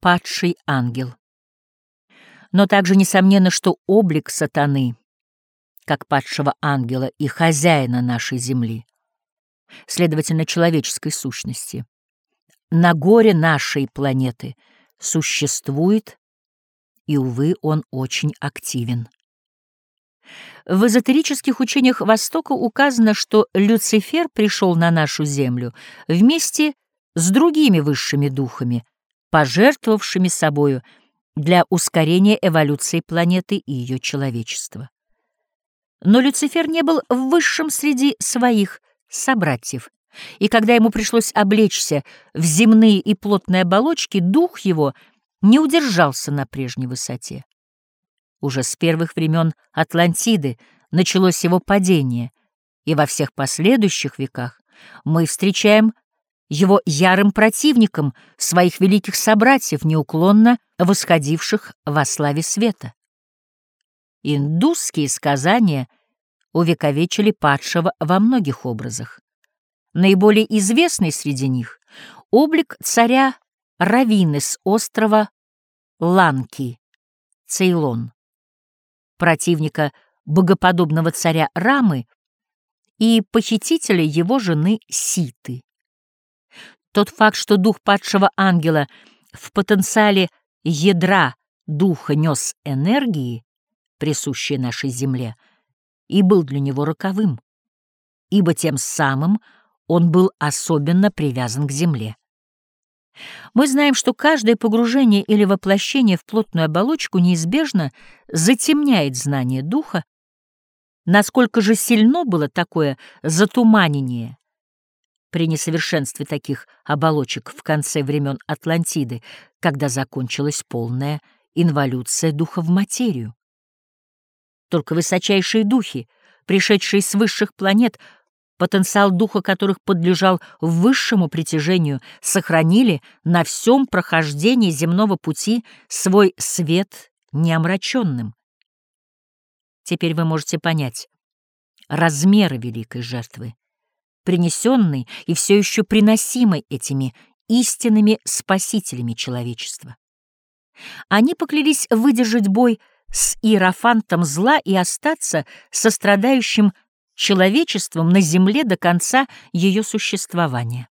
падший ангел. Но также несомненно, что облик сатаны, как падшего ангела и хозяина нашей земли, следовательно, человеческой сущности, на горе нашей планеты существует, и, увы, он очень активен. В эзотерических учениях Востока указано, что Люцифер пришел на нашу Землю вместе с другими высшими духами, пожертвовавшими собою для ускорения эволюции планеты и ее человечества. Но Люцифер не был высшим среди своих собратьев, и когда ему пришлось облечься в земные и плотные оболочки, дух его не удержался на прежней высоте. Уже с первых времен Атлантиды началось его падение, и во всех последующих веках мы встречаем его ярым противником своих великих собратьев, неуклонно восходивших во славе света. Индусские сказания увековечили падшего во многих образах. Наиболее известный среди них — облик царя Равины с острова Ланки, Цейлон противника богоподобного царя Рамы и похитителя его жены Ситы. Тот факт, что дух падшего ангела в потенциале ядра духа нес энергии, присущие нашей Земле, и был для него роковым, ибо тем самым он был особенно привязан к Земле. Мы знаем, что каждое погружение или воплощение в плотную оболочку неизбежно затемняет знание духа. Насколько же сильно было такое затуманение при несовершенстве таких оболочек в конце времен Атлантиды, когда закончилась полная инволюция духа в материю. Только высочайшие духи, пришедшие с высших планет, потенциал духа которых подлежал высшему притяжению, сохранили на всем прохождении земного пути свой свет неомраченным. Теперь вы можете понять размеры великой жертвы, принесенной и все еще приносимой этими истинными спасителями человечества. Они поклялись выдержать бой с иерофантом зла и остаться сострадающим человечеством на Земле до конца ее существования.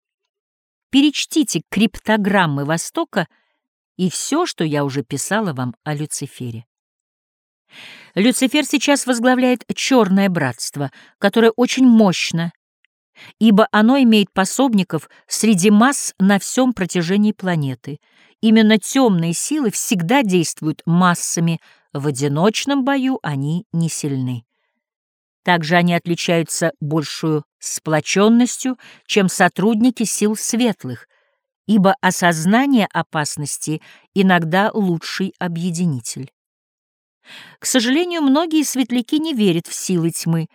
Перечтите криптограммы Востока и все, что я уже писала вам о Люцифере. Люцифер сейчас возглавляет Черное Братство, которое очень мощно, ибо оно имеет пособников среди масс на всем протяжении планеты. Именно темные силы всегда действуют массами, в одиночном бою они не сильны. Также они отличаются большую сплоченностью, чем сотрудники сил светлых, ибо осознание опасности иногда лучший объединитель. К сожалению, многие светляки не верят в силы тьмы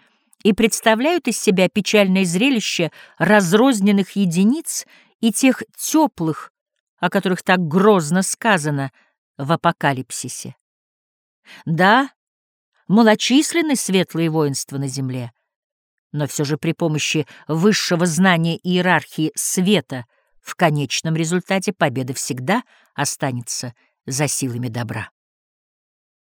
и представляют из себя печальное зрелище разрозненных единиц и тех теплых, о которых так грозно сказано в апокалипсисе. Да, малочисленны светлые воинства на земле, но все же при помощи высшего знания иерархии света в конечном результате победа всегда останется за силами добра.